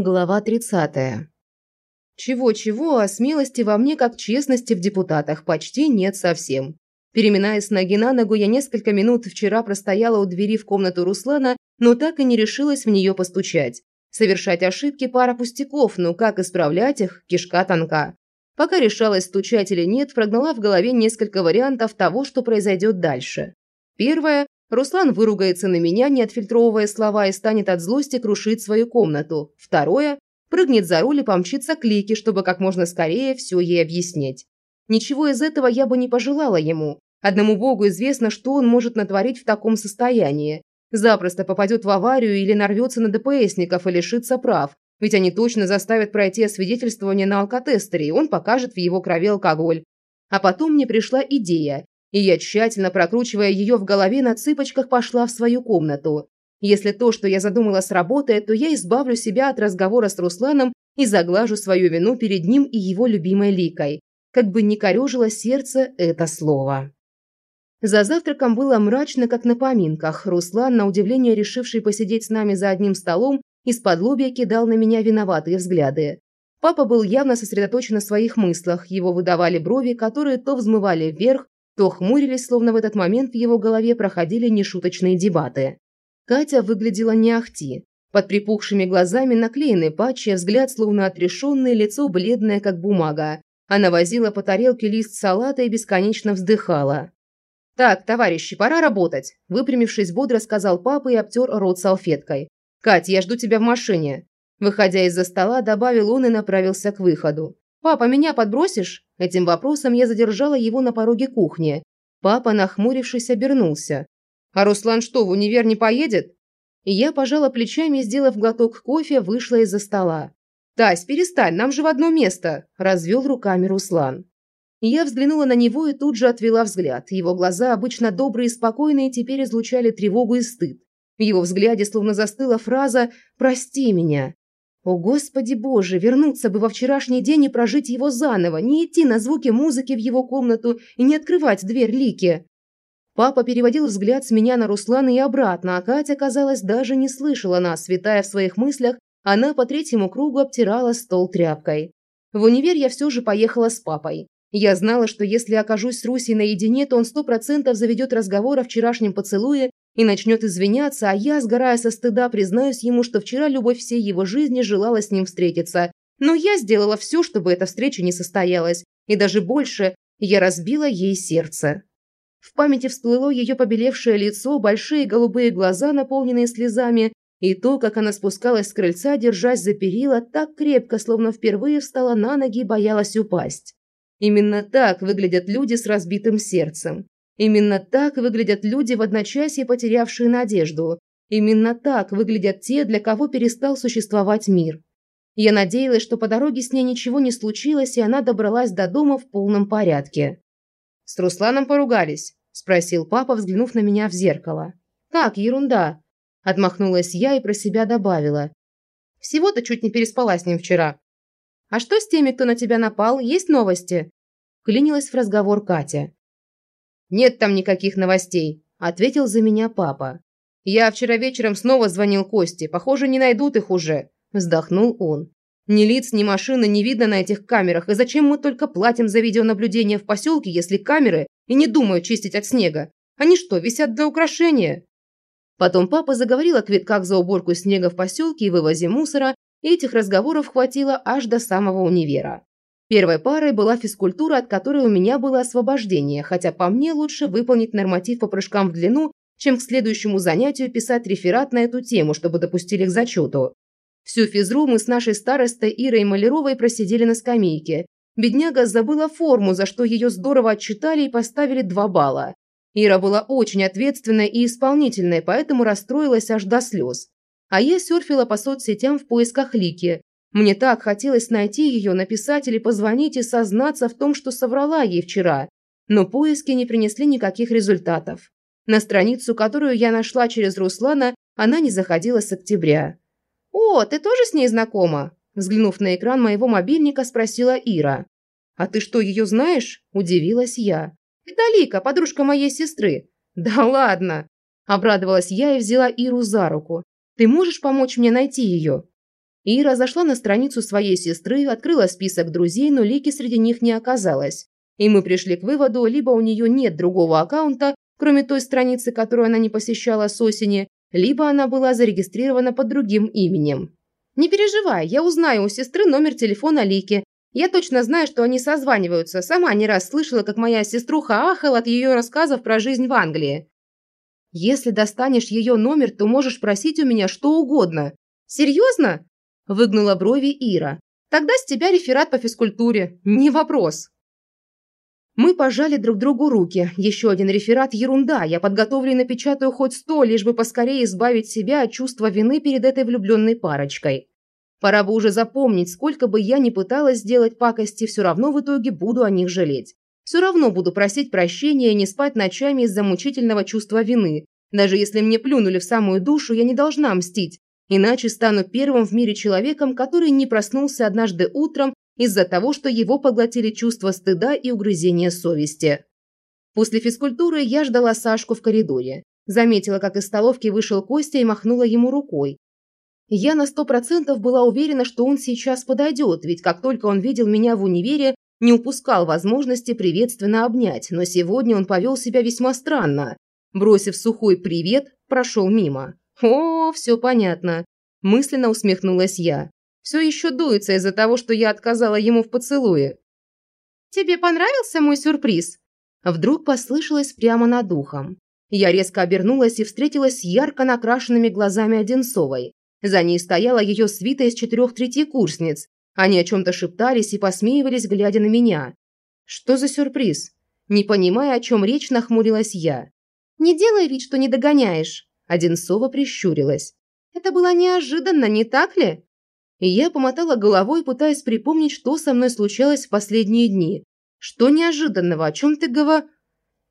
Глава 30. Чего-чего, а смелости во мне, как честности в депутатах, почти нет совсем. Переминаясь с ноги на ногу, я несколько минут вчера простояла у двери в комнату Руслана, но так и не решилась в нее постучать. Совершать ошибки – пара пустяков, но как исправлять их – кишка тонка. Пока решалась, стучать или нет, прогнала в голове несколько вариантов того, что произойдет дальше. Первое Руслан выругается на меня, не отфильтровывая слова, и станет от злости крушить свою комнату. Второе – прыгнет за руль и помчится к Лике, чтобы как можно скорее все ей объяснить. Ничего из этого я бы не пожелала ему. Одному богу известно, что он может натворить в таком состоянии. Запросто попадет в аварию или нарвется на ДПСников и лишится прав. Ведь они точно заставят пройти освидетельствование на алкотестере, и он покажет в его крови алкоголь. А потом мне пришла идея. И я, тщательно прокручивая ее в голове, на цыпочках пошла в свою комнату. Если то, что я задумала, сработает, то я избавлю себя от разговора с Русланом и заглажу свою вину перед ним и его любимой Ликой. Как бы ни корежило сердце это слово. За завтраком было мрачно, как на поминках. Руслан, на удивление решивший посидеть с нами за одним столом, из-под лобья кидал на меня виноватые взгляды. Папа был явно сосредоточен на своих мыслях, его выдавали брови, которые то взмывали вверх, то хмурились, словно в этот момент в его голове проходили нешуточные дебаты. Катя выглядела не ахти. Под припухшими глазами наклеенный патчи, взгляд словно отрешенный, лицо бледное, как бумага. Она возила по тарелке лист салата и бесконечно вздыхала. «Так, товарищи, пора работать», – выпрямившись бодро, сказал папа и обтер рот салфеткой. «Кать, я жду тебя в машине». Выходя из-за стола, добавил он и направился к выходу. «Папа, меня подбросишь?» Этим вопросом я задержала его на пороге кухни. Папа, нахмурившись, обернулся. «А Руслан что, в универ не поедет?» Я пожала плечами сделав глоток кофе, вышла из-за стола. «Тась, перестань, нам же в одно место!» – развел руками Руслан. Я взглянула на него и тут же отвела взгляд. Его глаза, обычно добрые и спокойные, теперь излучали тревогу и стыд. В его взгляде словно застыла фраза «Прости меня». О, Господи Боже, вернуться бы во вчерашний день и прожить его заново, не идти на звуки музыки в его комнату и не открывать дверь Лики. Папа переводил взгляд с меня на Руслана и обратно, а Катя, казалось, даже не слышала нас, витая в своих мыслях, она по третьему кругу обтирала стол тряпкой. В универ я все же поехала с папой. Я знала, что если окажусь с Русей наедине, то он сто процентов заведет разговор о вчерашнем поцелуе и начнет извиняться, а я, сгорая со стыда, признаюсь ему, что вчера любовь всей его жизни желала с ним встретиться. Но я сделала все, чтобы эта встреча не состоялась, и даже больше, я разбила ей сердце. В памяти всплыло ее побелевшее лицо, большие голубые глаза, наполненные слезами, и то, как она спускалась с крыльца, держась за перила, так крепко, словно впервые встала на ноги и боялась упасть. Именно так выглядят люди с разбитым сердцем. Именно так выглядят люди в одночасье, потерявшие надежду. Именно так выглядят те, для кого перестал существовать мир. Я надеялась, что по дороге с ней ничего не случилось, и она добралась до дома в полном порядке. «С Русланом поругались?» – спросил папа, взглянув на меня в зеркало. «Как, ерунда!» – отмахнулась я и про себя добавила. «Всего-то чуть не переспала с ним вчера». «А что с теми, кто на тебя напал? Есть новости?» Клинилась в разговор Катя. «Нет там никаких новостей», – ответил за меня папа. «Я вчера вечером снова звонил Косте. Похоже, не найдут их уже», – вздохнул он. «Ни лиц, ни машины не видно на этих камерах. И зачем мы только платим за видеонаблюдение в поселке, если камеры и не думают чистить от снега? Они что, висят для украшения?» Потом папа заговорил о квитках за уборку снега в поселке и вывозе мусора, и этих разговоров хватило аж до самого универа. Первой парой была физкультура, от которой у меня было освобождение, хотя по мне лучше выполнить норматив по прыжкам в длину, чем к следующему занятию писать реферат на эту тему, чтобы допустили к зачету. Всю физру мы с нашей старостой Ирой Маляровой просидели на скамейке. Бедняга забыла форму, за что ее здорово отчитали и поставили два балла. Ира была очень ответственной и исполнительной, поэтому расстроилась аж до слез. А я серфила по соцсетям в поисках Лики, мне так хотелось найти ее, написать или позвонить и сознаться в том, что соврала ей вчера. Но поиски не принесли никаких результатов. На страницу, которую я нашла через Руслана, она не заходила с октября. «О, ты тоже с ней знакома?» Взглянув на экран моего мобильника, спросила Ира. «А ты что, ее знаешь?» – удивилась я. «Это Лика, подружка моей сестры». «Да ладно!» – обрадовалась я и взяла Иру за руку. «Ты можешь помочь мне найти ее?» Ира зашла на страницу своей сестры, открыла список друзей, но Лики среди них не оказалось. И мы пришли к выводу, либо у нее нет другого аккаунта, кроме той страницы, которую она не посещала с осени, либо она была зарегистрирована под другим именем. «Не переживай, я узнаю у сестры номер телефона Лики. Я точно знаю, что они созваниваются. Сама не раз слышала, как моя сеструха ахала от ее рассказов про жизнь в Англии. Если достанешь ее номер, то можешь просить у меня что угодно. Серьезно? Выгнула брови Ира. Тогда с тебя реферат по физкультуре. Не вопрос. Мы пожали друг другу руки. Еще один реферат – ерунда. Я подготовлю и напечатаю хоть сто, лишь бы поскорее избавить себя от чувства вины перед этой влюбленной парочкой. Пора бы уже запомнить, сколько бы я ни пыталась сделать пакости, все равно в итоге буду о них жалеть. Все равно буду просить прощения и не спать ночами из-за мучительного чувства вины. Даже если мне плюнули в самую душу, я не должна мстить. Иначе стану первым в мире человеком, который не проснулся однажды утром из-за того, что его поглотили чувство стыда и угрызения совести. После физкультуры я ждала Сашку в коридоре. Заметила, как из столовки вышел Костя и махнула ему рукой. Я на сто процентов была уверена, что он сейчас подойдет, ведь как только он видел меня в универе, не упускал возможности приветственно обнять, но сегодня он повел себя весьма странно. Бросив сухой «привет», прошел мимо. «О, все понятно», – мысленно усмехнулась я. «Все еще дуется из-за того, что я отказала ему в поцелуе». «Тебе понравился мой сюрприз?» Вдруг послышалось прямо над ухом. Я резко обернулась и встретилась с ярко накрашенными глазами Одинцовой. За ней стояла ее свита из четырех третьекурсниц. Они о чем-то шептались и посмеивались, глядя на меня. Что за сюрприз? Не понимая, о чем речь, нахмурилась я. «Не делай вид, что не догоняешь!» Одинцова прищурилась. «Это было неожиданно, не так ли?» И я помотала головой, пытаясь припомнить, что со мной случалось в последние дни. «Что неожиданного? О чем ты говор...»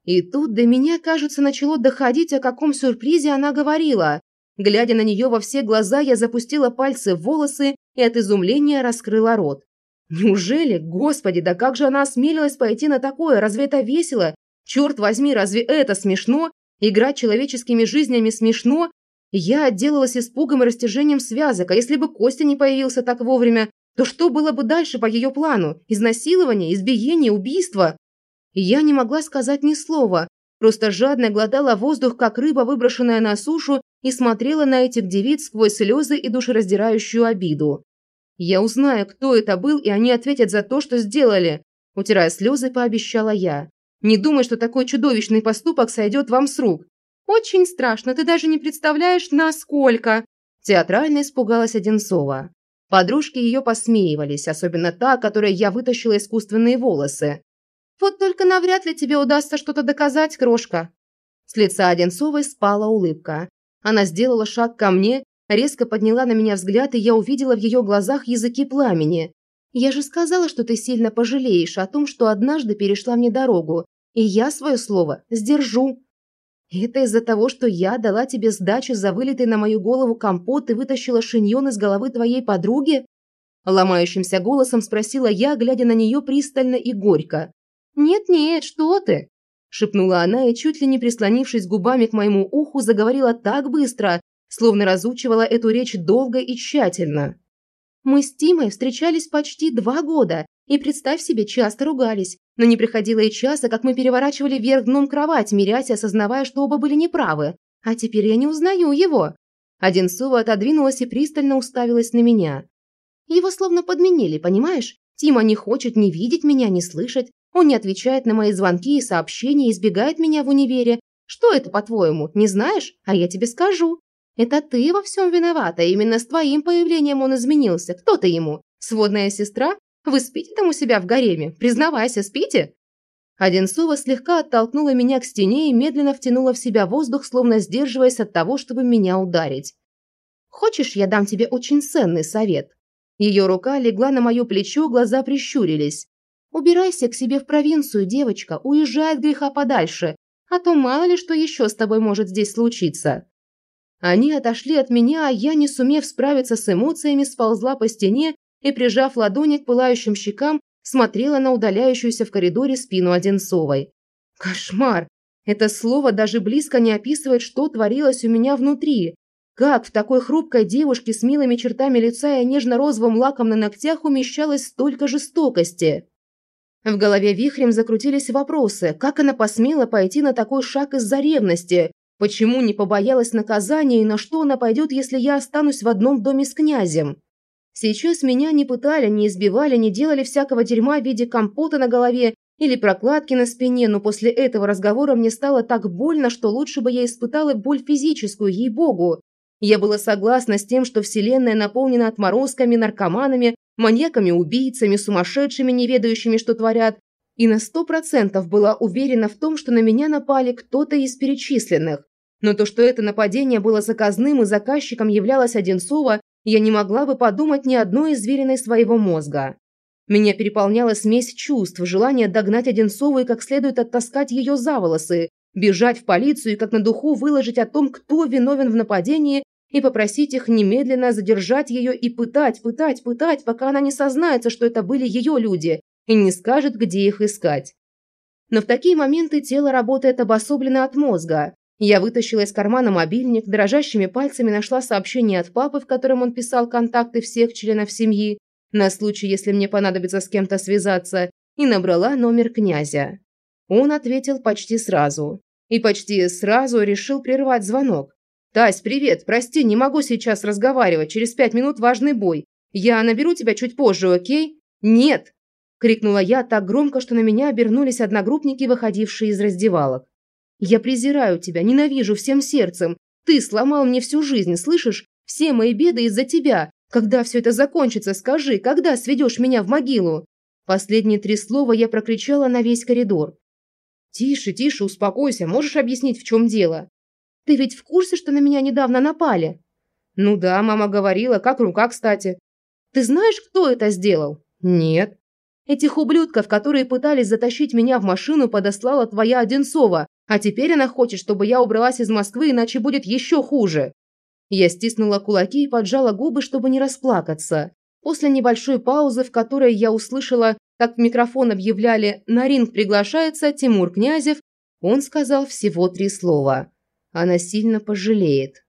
И тут до меня, кажется, начало доходить, о каком сюрпризе она говорила. Глядя на нее во все глаза, я запустила пальцы в волосы и от изумления раскрыла рот. Неужели? Господи, да как же она осмелилась пойти на такое? Разве это весело? Черт возьми, разве это смешно? Играть человеческими жизнями смешно? Я отделалась испугом и растяжением связок, а если бы Костя не появился так вовремя, то что было бы дальше по ее плану? Изнасилование, избиение, убийство? Я не могла сказать ни слова, просто жадно глотала воздух, как рыба, выброшенная на сушу, и смотрела на этих девиц сквозь слезы и душераздирающую обиду. «Я узнаю, кто это был, и они ответят за то, что сделали», утирая слезы, пообещала я. «Не думай, что такой чудовищный поступок сойдет вам с рук. Очень страшно, ты даже не представляешь, насколько!» Театрально испугалась Одинцова. Подружки ее посмеивались, особенно та, которой я вытащила искусственные волосы. «Вот только навряд ли тебе удастся что-то доказать, крошка!» С лица Одинцовой спала улыбка. Она сделала шаг ко мне, резко подняла на меня взгляд, и я увидела в ее глазах языки пламени. «Я же сказала, что ты сильно пожалеешь о том, что однажды перешла мне дорогу, и я свое слово сдержу». «Это из-за того, что я дала тебе сдачу за вылитый на мою голову компот и вытащила шиньон из головы твоей подруги?» Ломающимся голосом спросила я, глядя на нее пристально и горько. «Нет-нет, что ты!» шепнула она и, чуть ли не прислонившись губами к моему уху, заговорила так быстро, словно разучивала эту речь долго и тщательно. Мы с Тимой встречались почти два года, и, представь себе, часто ругались, но не приходило и часа, как мы переворачивали вверх дном кровать, мирясь, осознавая, что оба были неправы. А теперь я не узнаю его. Одинцова отодвинулась и пристально уставилась на меня. Его словно подменили, понимаешь? Тима не хочет ни видеть меня, ни слышать. Он не отвечает на мои звонки и сообщения, избегает меня в универе. Что это, по-твоему, не знаешь? А я тебе скажу. Это ты во всем виновата. Именно с твоим появлением он изменился. Кто ты ему? Сводная сестра? Вы спите там у себя в гареме? Признавайся, спите?» Одинцова слегка оттолкнула меня к стене и медленно втянула в себя воздух, словно сдерживаясь от того, чтобы меня ударить. «Хочешь, я дам тебе очень ценный совет?» Ее рука легла на мое плечо, глаза прищурились. Убирайся к себе в провинцию, девочка, уезжай от греха подальше, а то мало ли что еще с тобой может здесь случиться». Они отошли от меня, а я, не сумев справиться с эмоциями, сползла по стене и, прижав ладони к пылающим щекам, смотрела на удаляющуюся в коридоре спину Одинцовой. Кошмар! Это слово даже близко не описывает, что творилось у меня внутри. Как в такой хрупкой девушке с милыми чертами лица и нежно-розовым лаком на ногтях умещалось столько жестокости? В голове вихрем закрутились вопросы. Как она посмела пойти на такой шаг из-за ревности? Почему не побоялась наказания и на что она пойдет, если я останусь в одном доме с князем? Сейчас меня не пытали, не избивали, не делали всякого дерьма в виде компота на голове или прокладки на спине, но после этого разговора мне стало так больно, что лучше бы я испытала боль физическую, ей-богу. Я была согласна с тем, что Вселенная наполнена отморозками, наркоманами, маньяками-убийцами, сумасшедшими, не ведающими, что творят, и на сто процентов была уверена в том, что на меня напали кто-то из перечисленных. Но то, что это нападение было заказным и заказчиком являлась Одинцова, я не могла бы подумать ни одной извилиной своего мозга. Меня переполняла смесь чувств, желание догнать Одинцову и как следует оттаскать ее за волосы, бежать в полицию и как на духу выложить о том, кто виновен в нападении, и попросить их немедленно задержать ее и пытать, пытать, пытать, пока она не сознается, что это были ее люди, и не скажет, где их искать. Но в такие моменты тело работает обособленно от мозга. Я вытащила из кармана мобильник, дрожащими пальцами нашла сообщение от папы, в котором он писал контакты всех членов семьи, на случай, если мне понадобится с кем-то связаться, и набрала номер князя. Он ответил почти сразу и почти сразу решил прервать звонок. «Тась, привет! Прости, не могу сейчас разговаривать. Через пять минут важный бой. Я наберу тебя чуть позже, окей?» «Нет!» – крикнула я так громко, что на меня обернулись одногруппники, выходившие из раздевалок. «Я презираю тебя, ненавижу всем сердцем. Ты сломал мне всю жизнь, слышишь? Все мои беды из-за тебя. Когда все это закончится, скажи, когда сведешь меня в могилу?» Последние три слова я прокричала на весь коридор. «Тише, тише, успокойся. Можешь объяснить, в чем дело?» «Ты ведь в курсе, что на меня недавно напали?» «Ну да, мама говорила. Как рука, кстати». «Ты знаешь, кто это сделал?» «Нет». «Этих ублюдков, которые пытались затащить меня в машину, подослала твоя Одинцова, а теперь она хочет, чтобы я убралась из Москвы, иначе будет еще хуже». Я стиснула кулаки и поджала губы, чтобы не расплакаться. После небольшой паузы, в которой я услышала как в микрофон объявляли «На ринг приглашается Тимур Князев», он сказал всего три слова. Она сильно пожалеет.